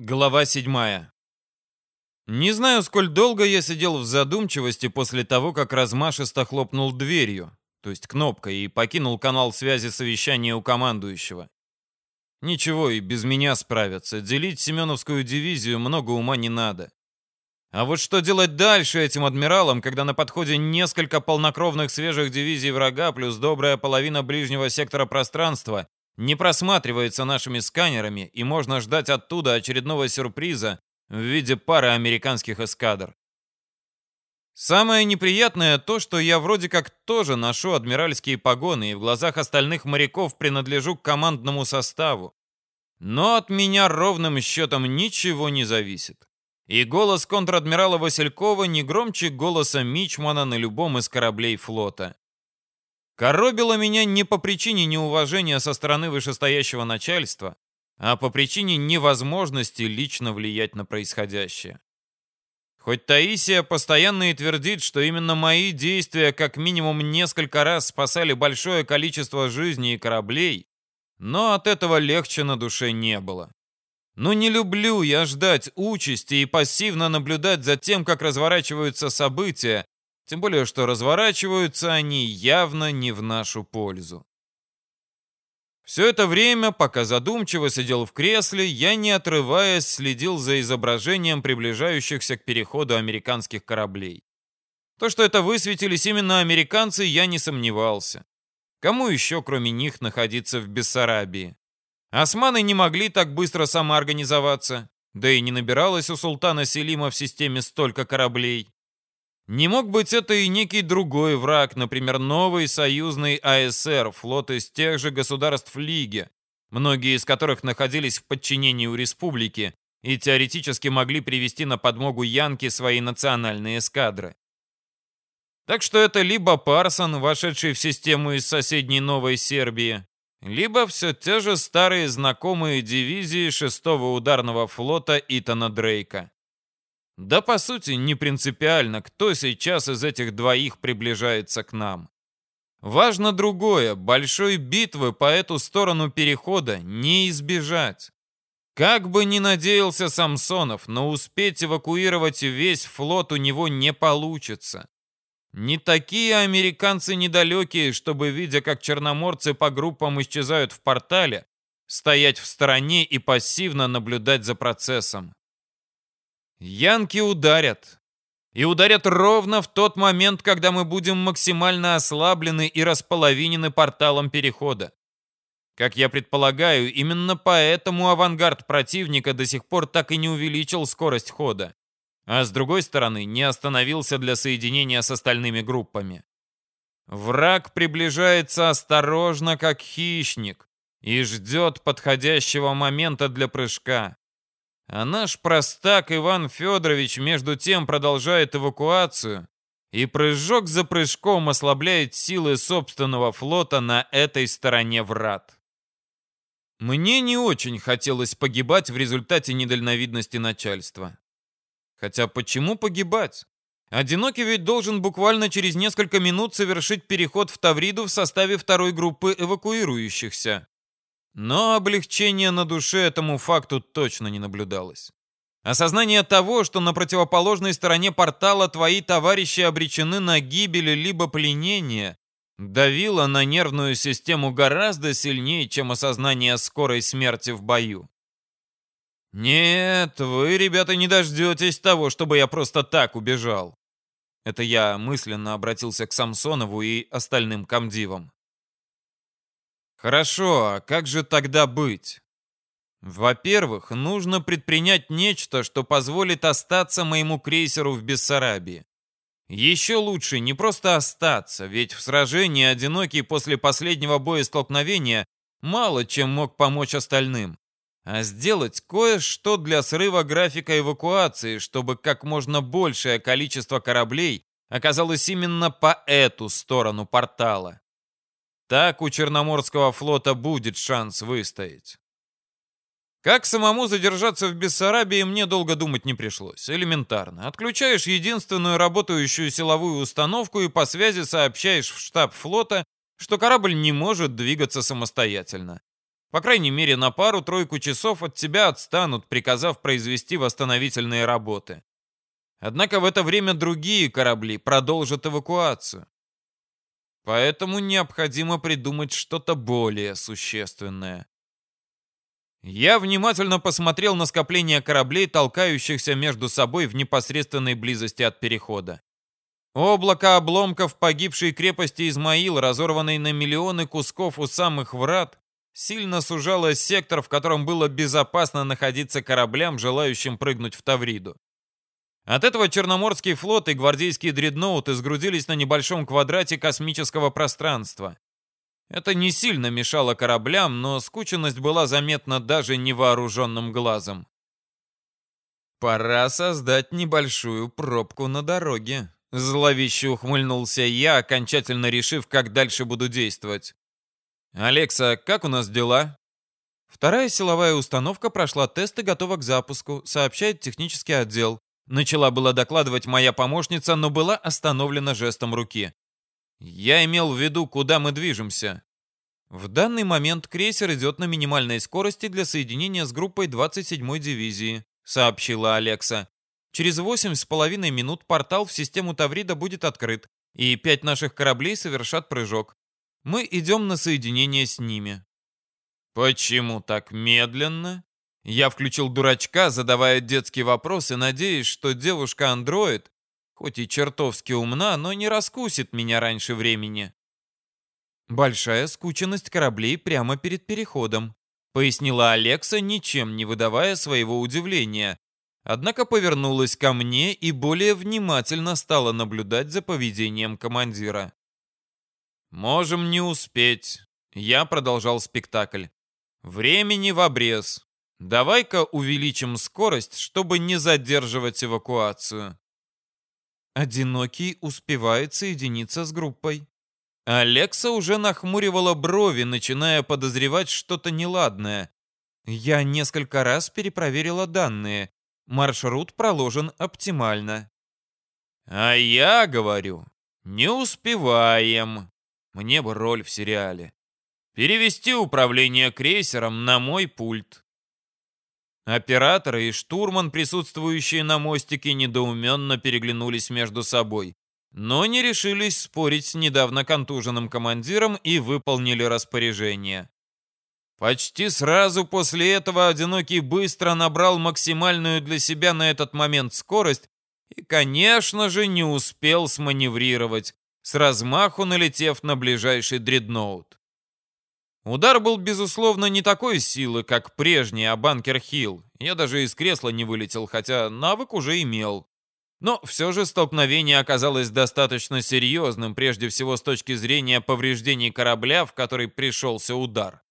Глава 7. Не знаю, сколь долго я сидел в задумчивости после того, как размашисто хлопнул дверью, то есть кнопкой, и покинул канал связи совещания у командующего. Ничего, и без меня справятся. Делить Семеновскую дивизию много ума не надо. А вот что делать дальше этим адмиралам, когда на подходе несколько полнокровных свежих дивизий врага плюс добрая половина ближнего сектора пространства, не просматривается нашими сканерами, и можно ждать оттуда очередного сюрприза в виде пары американских эскадр. Самое неприятное то, что я вроде как тоже ношу адмиральские погоны и в глазах остальных моряков принадлежу к командному составу. Но от меня ровным счетом ничего не зависит. И голос контр-адмирала Василькова не громче голоса Мичмана на любом из кораблей флота. Коробило меня не по причине неуважения со стороны вышестоящего начальства, а по причине невозможности лично влиять на происходящее. Хоть Таисия постоянно и твердит, что именно мои действия как минимум несколько раз спасали большое количество жизней и кораблей, но от этого легче на душе не было. Но не люблю я ждать участи и пассивно наблюдать за тем, как разворачиваются события, тем более, что разворачиваются они явно не в нашу пользу. Все это время, пока задумчиво сидел в кресле, я, не отрываясь, следил за изображением приближающихся к переходу американских кораблей. То, что это высветились именно американцы, я не сомневался. Кому еще, кроме них, находиться в Бессарабии? Османы не могли так быстро самоорганизоваться, да и не набиралось у султана Селима в системе столько кораблей. Не мог быть это и некий другой враг, например, новый союзный АСР, флот из тех же государств Лиги, многие из которых находились в подчинении у республики и теоретически могли привести на подмогу Янки свои национальные эскадры. Так что это либо Парсон, вошедший в систему из соседней Новой Сербии, либо все те же старые знакомые дивизии 6-го ударного флота Итана Дрейка. Да, по сути, не принципиально, кто сейчас из этих двоих приближается к нам. Важно другое, большой битвы по эту сторону перехода не избежать. Как бы ни надеялся Самсонов, но успеть эвакуировать весь флот у него не получится. Не такие американцы недалекие, чтобы, видя, как черноморцы по группам исчезают в портале, стоять в стороне и пассивно наблюдать за процессом. Янки ударят. И ударят ровно в тот момент, когда мы будем максимально ослаблены и располовинены порталом перехода. Как я предполагаю, именно поэтому авангард противника до сих пор так и не увеличил скорость хода. А с другой стороны, не остановился для соединения с остальными группами. Враг приближается осторожно, как хищник, и ждет подходящего момента для прыжка. А наш простак Иван Федорович между тем продолжает эвакуацию и прыжок за прыжком ослабляет силы собственного флота на этой стороне врат. Мне не очень хотелось погибать в результате недальновидности начальства. Хотя почему погибать? Одинокий ведь должен буквально через несколько минут совершить переход в Тавриду в составе второй группы эвакуирующихся. Но облегчения на душе этому факту точно не наблюдалось. Осознание того, что на противоположной стороне портала твои товарищи обречены на гибель либо пленение, давило на нервную систему гораздо сильнее, чем осознание скорой смерти в бою. «Нет, вы, ребята, не дождетесь того, чтобы я просто так убежал». Это я мысленно обратился к Самсонову и остальным комдивам. Хорошо, а как же тогда быть? Во-первых, нужно предпринять нечто, что позволит остаться моему крейсеру в Бессарабии. Еще лучше не просто остаться, ведь в сражении одинокий после последнего боя столкновения мало чем мог помочь остальным, а сделать кое-что для срыва графика эвакуации, чтобы как можно большее количество кораблей оказалось именно по эту сторону портала. Так у Черноморского флота будет шанс выстоять. Как самому задержаться в Бессарабии, мне долго думать не пришлось. Элементарно. Отключаешь единственную работающую силовую установку и по связи сообщаешь в штаб флота, что корабль не может двигаться самостоятельно. По крайней мере, на пару-тройку часов от тебя отстанут, приказав произвести восстановительные работы. Однако в это время другие корабли продолжат эвакуацию. Поэтому необходимо придумать что-то более существенное. Я внимательно посмотрел на скопление кораблей, толкающихся между собой в непосредственной близости от перехода. Облако обломков погибшей крепости Измаил, разорванной на миллионы кусков у самых врат, сильно сужало сектор, в котором было безопасно находиться кораблям, желающим прыгнуть в Тавриду. От этого Черноморский флот и гвардейские дредноуты сгрудились на небольшом квадрате космического пространства. Это не сильно мешало кораблям, но скученность была заметна даже невооруженным глазом. «Пора создать небольшую пробку на дороге», — зловеще ухмыльнулся я, окончательно решив, как дальше буду действовать. «Алекса, как у нас дела?» Вторая силовая установка прошла тест и готова к запуску, сообщает технический отдел. Начала была докладывать моя помощница, но была остановлена жестом руки. Я имел в виду, куда мы движемся. В данный момент крейсер идет на минимальной скорости для соединения с группой 27-й дивизии, сообщила Алекса. Через 8,5 минут портал в систему Таврида будет открыт, и пять наших кораблей совершат прыжок. Мы идем на соединение с ними. Почему так медленно? Я включил дурачка, задавая детские вопросы, надеясь, что девушка-андроид, хоть и чертовски умна, но не раскусит меня раньше времени. Большая скученность кораблей прямо перед переходом, пояснила Алекса, ничем не выдавая своего удивления. Однако повернулась ко мне и более внимательно стала наблюдать за поведением командира. «Можем не успеть», — я продолжал спектакль. «Времени в обрез. Давай-ка увеличим скорость, чтобы не задерживать эвакуацию». Одинокий успевает соединиться с группой. Алекса уже нахмуривала брови, начиная подозревать что-то неладное. Я несколько раз перепроверила данные. Маршрут проложен оптимально. А я говорю, не успеваем. Мне бы роль в сериале. Перевести управление крейсером на мой пульт. Операторы и штурман, присутствующие на мостике, недоуменно переглянулись между собой, но не решились спорить с недавно контуженным командиром и выполнили распоряжение. Почти сразу после этого Одинокий быстро набрал максимальную для себя на этот момент скорость и, конечно же, не успел сманеврировать, с размаху налетев на ближайший дредноут. Удар был, безусловно, не такой силы, как прежний, а Банкер-Хилл. Я даже из кресла не вылетел, хотя навык уже имел. Но все же столкновение оказалось достаточно серьезным, прежде всего с точки зрения повреждений корабля, в который пришелся удар.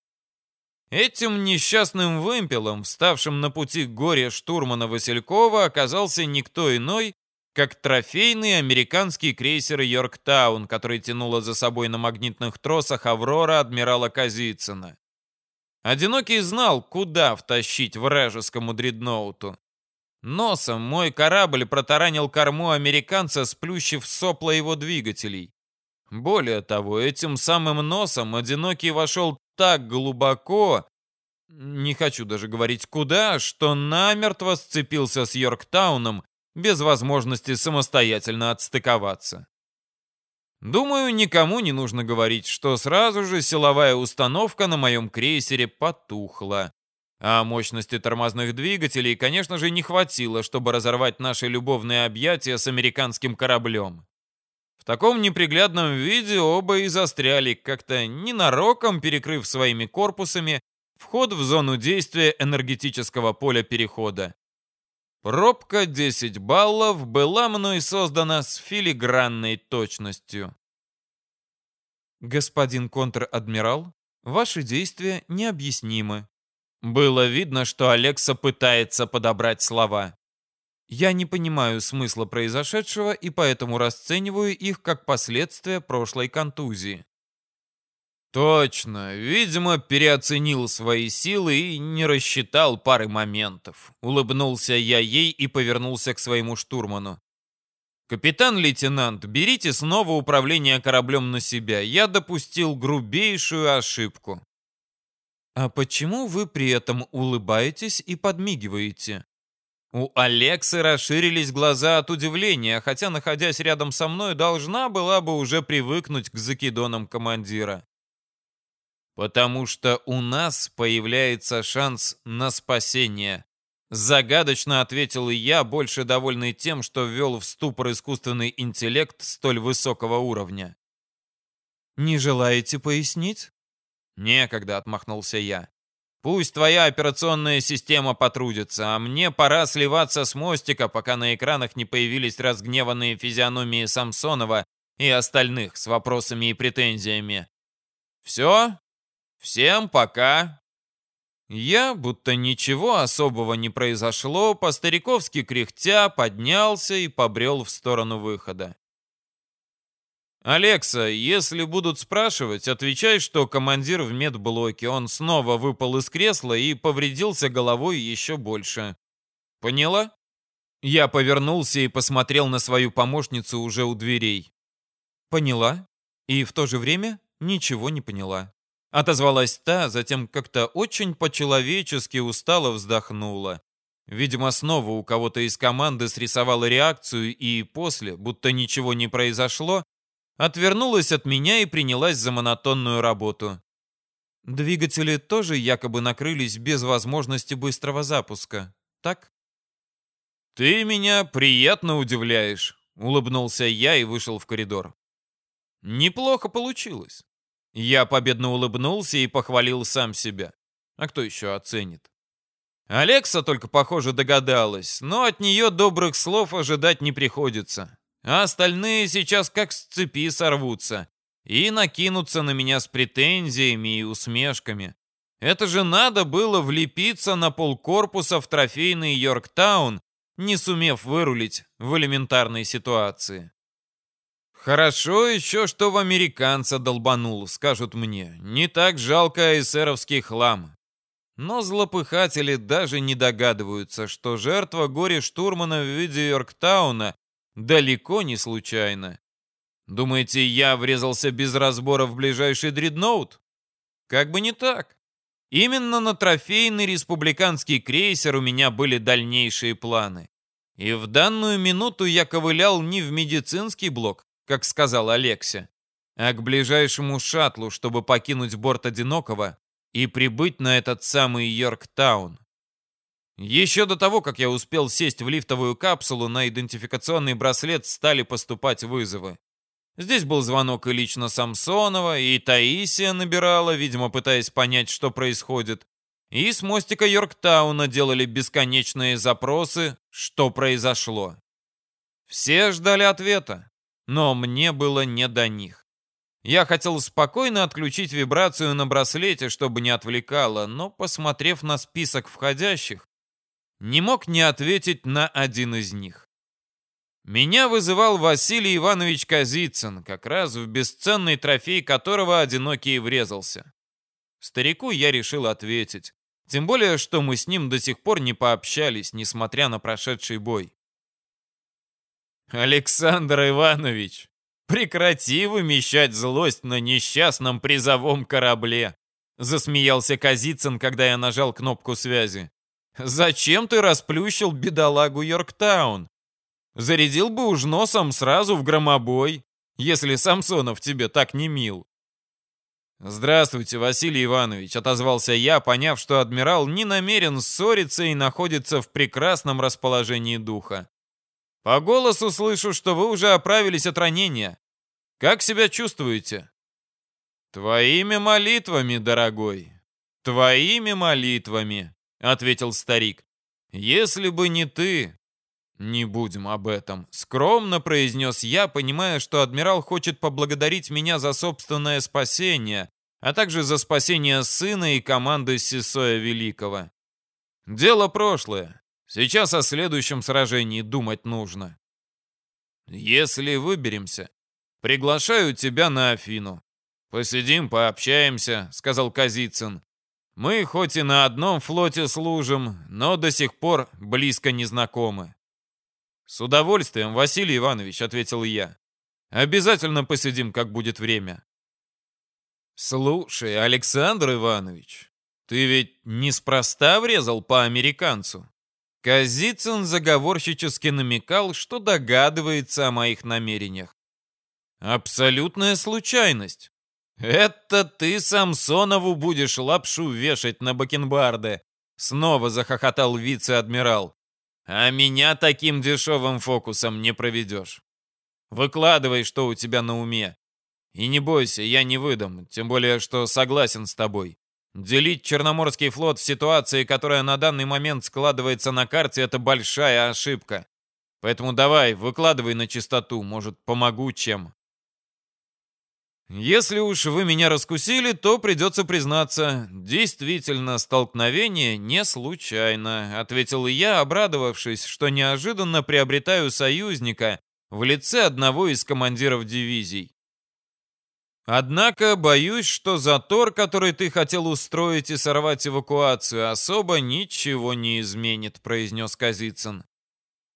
Этим несчастным вымпелом, вставшим на пути горе штурмана Василькова, оказался никто иной, как трофейный американский крейсер «Йорктаун», который тянула за собой на магнитных тросах «Аврора» адмирала Казицына. Одинокий знал, куда втащить вражескому дредноуту. Носом мой корабль протаранил корму американца, сплющив сопла его двигателей. Более того, этим самым носом Одинокий вошел так глубоко, не хочу даже говорить куда, что намертво сцепился с Йорктауном, без возможности самостоятельно отстыковаться. Думаю, никому не нужно говорить, что сразу же силовая установка на моем крейсере потухла. А мощности тормозных двигателей, конечно же, не хватило, чтобы разорвать наши любовные объятия с американским кораблем. В таком неприглядном виде оба и застряли, как-то ненароком перекрыв своими корпусами вход в зону действия энергетического поля перехода. Пробка 10 баллов была мной создана с филигранной точностью. Господин контр-адмирал, ваши действия необъяснимы. Было видно, что Алекса пытается подобрать слова. Я не понимаю смысла произошедшего и поэтому расцениваю их как последствия прошлой контузии. Точно, видимо, переоценил свои силы и не рассчитал пары моментов. Улыбнулся я ей и повернулся к своему штурману. «Капитан-лейтенант, берите снова управление кораблем на себя. Я допустил грубейшую ошибку». «А почему вы при этом улыбаетесь и подмигиваете?» У Алексы расширились глаза от удивления, хотя, находясь рядом со мной, должна была бы уже привыкнуть к закидонам командира. «Потому что у нас появляется шанс на спасение», Загадочно ответил я, больше довольный тем, что ввел в ступор искусственный интеллект столь высокого уровня. «Не желаете пояснить?» «Некогда», — отмахнулся я. «Пусть твоя операционная система потрудится, а мне пора сливаться с мостика, пока на экранах не появились разгневанные физиономии Самсонова и остальных с вопросами и претензиями. Все? Всем пока!» Я, будто ничего особого не произошло, по-стариковски кряхтя, поднялся и побрел в сторону выхода. «Алекса, если будут спрашивать, отвечай, что командир в медблоке. Он снова выпал из кресла и повредился головой еще больше. Поняла?» Я повернулся и посмотрел на свою помощницу уже у дверей. «Поняла. И в то же время ничего не поняла». Отозвалась та, затем как-то очень по-человечески устало вздохнула. Видимо, снова у кого-то из команды срисовала реакцию и после, будто ничего не произошло, отвернулась от меня и принялась за монотонную работу. Двигатели тоже якобы накрылись без возможности быстрого запуска, так? «Ты меня приятно удивляешь», — улыбнулся я и вышел в коридор. «Неплохо получилось». Я победно улыбнулся и похвалил сам себя. А кто еще оценит? Алекса только, похоже, догадалась, но от нее добрых слов ожидать не приходится. А остальные сейчас как с цепи сорвутся и накинутся на меня с претензиями и усмешками. Это же надо было влепиться на полкорпуса в трофейный Йорктаун, не сумев вырулить в элементарной ситуации. Хорошо еще, что в американца долбанул, скажут мне. Не так жалко эсеровский хлам. Но злопыхатели даже не догадываются, что жертва горе-штурмана в виде Йорктауна далеко не случайна. Думаете, я врезался без разбора в ближайший дредноут? Как бы не так. Именно на трофейный республиканский крейсер у меня были дальнейшие планы. И в данную минуту я ковылял не в медицинский блок, как сказал Алексе, а к ближайшему шаттлу, чтобы покинуть борт одинокого и прибыть на этот самый Йорктаун. Еще до того, как я успел сесть в лифтовую капсулу, на идентификационный браслет стали поступать вызовы. Здесь был звонок и лично Самсонова, и Таисия набирала, видимо, пытаясь понять, что происходит. И с мостика Йорктауна делали бесконечные запросы, что произошло. Все ждали ответа но мне было не до них. Я хотел спокойно отключить вибрацию на браслете, чтобы не отвлекало, но, посмотрев на список входящих, не мог не ответить на один из них. Меня вызывал Василий Иванович Казицын, как раз в бесценный трофей которого одинокий врезался. Старику я решил ответить, тем более, что мы с ним до сих пор не пообщались, несмотря на прошедший бой. Александр Иванович, прекрати вымещать злость на несчастном призовом корабле. Засмеялся Казицын, когда я нажал кнопку связи. Зачем ты расплющил бедолагу Йорктаун? Зарядил бы уж носом сразу в громобой, если Самсонов тебе так не мил. «Здравствуйте, Василий Иванович», — отозвался я, поняв, что адмирал не намерен ссориться и находится в прекрасном расположении духа. По голосу слышу, что вы уже оправились от ранения. Как себя чувствуете? Твоими молитвами, дорогой. Твоими молитвами, ответил старик. Если бы не ты, не будем об этом, скромно произнес я, понимая, что адмирал хочет поблагодарить меня за собственное спасение, а также за спасение сына и команды Сесоя Великого. Дело прошлое. Сейчас о следующем сражении думать нужно. Если выберемся, приглашаю тебя на Афину. Посидим, пообщаемся, сказал Казицын. Мы хоть и на одном флоте служим, но до сих пор близко не знакомы. С удовольствием, Василий Иванович, ответил я. Обязательно посидим, как будет время. Слушай, Александр Иванович, Ты ведь неспроста врезал по американцу. Казицын заговорщически намекал, что догадывается о моих намерениях. Абсолютная случайность. Это ты Самсонову будешь лапшу вешать на бакенбарды. Снова захохотал вице-адмирал. А меня таким дешевым фокусом не проведешь. Выкладывай, что у тебя на уме. И не бойся, я не выдам, тем более, что согласен с тобой. Делить Черноморский флот в ситуации, которая на данный момент складывается на карте, это большая ошибка. Поэтому давай, выкладывай на чистоту, может, помогу чем. Если уж вы меня раскусили, то придется признаться, действительно, столкновение не случайно, ответил я, обрадовавшись, что неожиданно приобретаю союзника в лице одного из командиров дивизий. Однако боюсь, что затор, который ты хотел устроить и сорвать эвакуацию, особо ничего не изменит, произнес Казицын.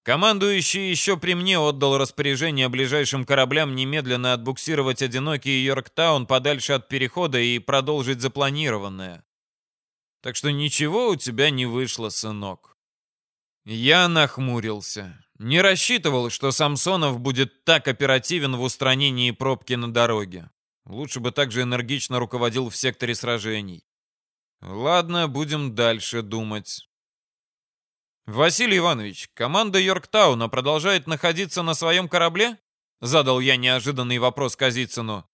Командующий еще при мне отдал распоряжение ближайшим кораблям немедленно отбуксировать одинокий Йорктаун подальше от перехода и продолжить запланированное. Так что ничего у тебя не вышло, сынок. Я нахмурился. Не рассчитывал, что Самсонов будет так оперативен в устранении пробки на дороге. Лучше бы также энергично руководил в секторе сражений. Ладно, будем дальше думать. «Василий Иванович, команда Йорктауна продолжает находиться на своем корабле?» Задал я неожиданный вопрос Казицыну.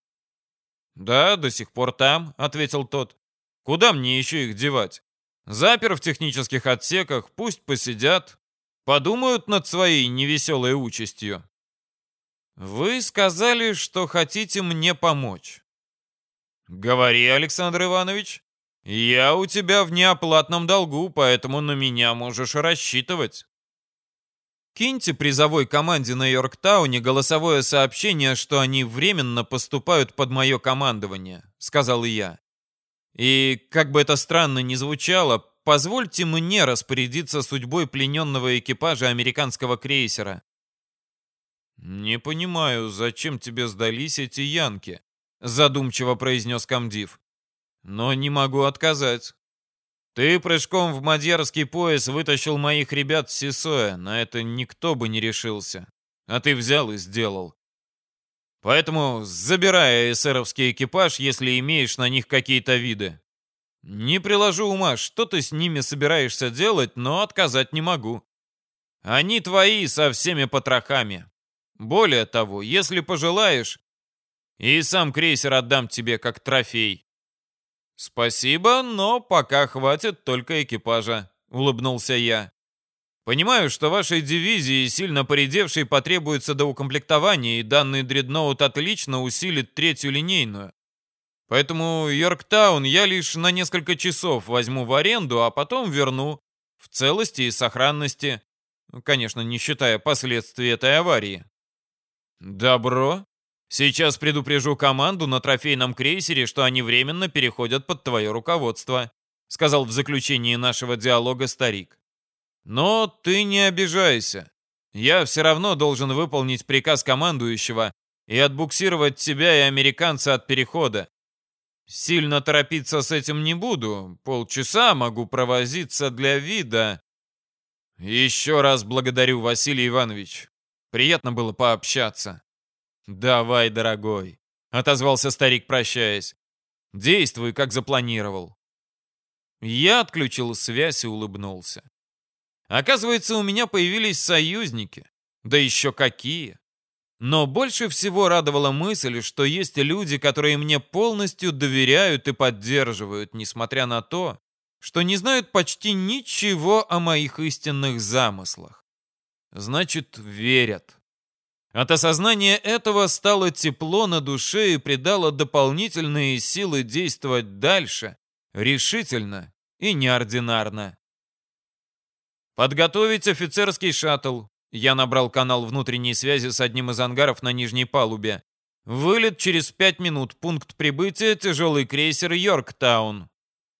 «Да, до сих пор там», — ответил тот. «Куда мне еще их девать? Запер в технических отсеках, пусть посидят, подумают над своей невеселой участью». «Вы сказали, что хотите мне помочь». «Говори, Александр Иванович». «Я у тебя в неоплатном долгу, поэтому на меня можешь рассчитывать». Киньте призовой команде на Йорктауне голосовое сообщение, что они временно поступают под мое командование», — сказал я. «И, как бы это странно ни звучало, позвольте мне распорядиться судьбой плененного экипажа американского крейсера». «Не понимаю, зачем тебе сдались эти янки?» — задумчиво произнес комдив но не могу отказать. Ты прыжком в мадьярский пояс вытащил моих ребят с Сисоя, на это никто бы не решился. А ты взял и сделал. Поэтому забирай эсеровский экипаж, если имеешь на них какие-то виды. Не приложу ума, что ты с ними собираешься делать, но отказать не могу. Они твои со всеми потрохами. Более того, если пожелаешь, и сам крейсер отдам тебе как трофей. «Спасибо, но пока хватит только экипажа», — улыбнулся я. «Понимаю, что вашей дивизии, сильно поредевшей, потребуется доукомплектование, и данный дредноут отлично усилит третью линейную. Поэтому Йорктаун я лишь на несколько часов возьму в аренду, а потом верну в целости и сохранности, конечно, не считая последствий этой аварии». «Добро», Сейчас предупрежу команду на трофейном крейсере, что они временно переходят под твое руководство», сказал в заключении нашего диалога старик. «Но ты не обижайся. Я все равно должен выполнить приказ командующего и отбуксировать тебя и американца от перехода. Сильно торопиться с этим не буду. Полчаса могу провозиться для вида. Еще раз благодарю, Василий Иванович. Приятно было пообщаться. «Давай, дорогой», — отозвался старик, прощаясь. «Действуй, как запланировал». Я отключил связь и улыбнулся. Оказывается, у меня появились союзники. Да еще какие. Но больше всего радовала мысль, что есть люди, которые мне полностью доверяют и поддерживают, несмотря на то, что не знают почти ничего о моих истинных замыслах. Значит, верят. От осознания этого стало тепло на душе и придало дополнительные силы действовать дальше, решительно и неординарно. Подготовить офицерский шаттл. Я набрал канал внутренней связи с одним из ангаров на нижней палубе. Вылет через пять минут. Пункт прибытия тяжелый крейсер Йорктаун.